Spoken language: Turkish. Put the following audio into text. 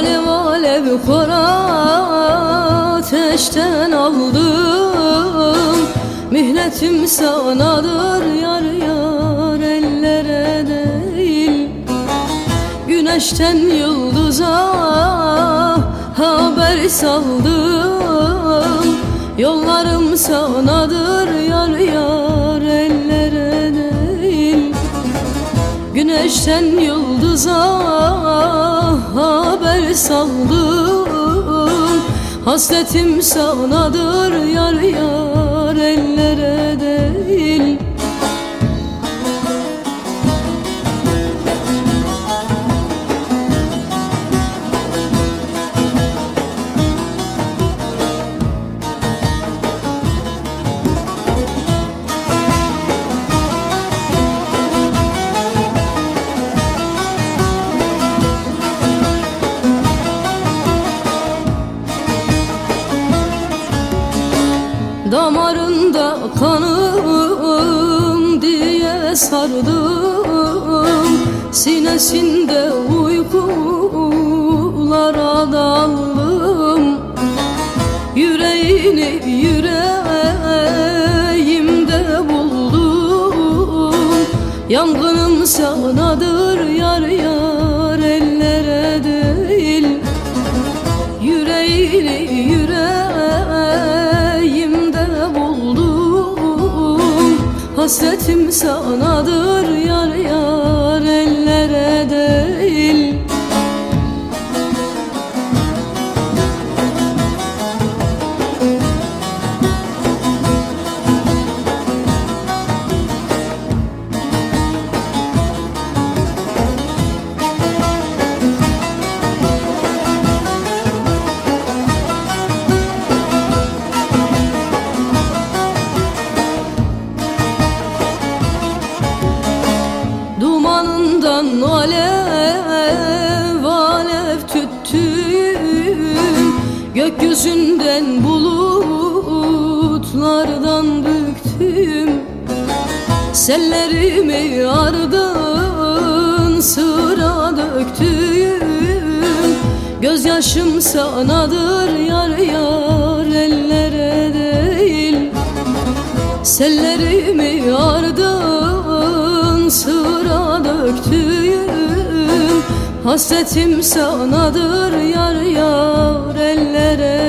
Alem alev kara ateşten aldım. Mihnetim sanadır yar yar ellere değil. Güneşten yıldıza haber saldım. Yollarım sanadır yar yar ellere değil. Güneşten yıldıza haber saldım Hasretim sanadır yar yar ellere değil Damarında kanım diye sardım Sinesinde uykulara daldım. Yüreğini yüreğimde buldum. Yangınım sanadır Hasretim sanadır Gökyüzünden bulutlardan büktüm. Sellerimi ardın sıra döktüm. Gözyaşım sanadır yar yar ellere değil. Sellerimi ardın sıra döktüm. Hasretim sanadır ellere.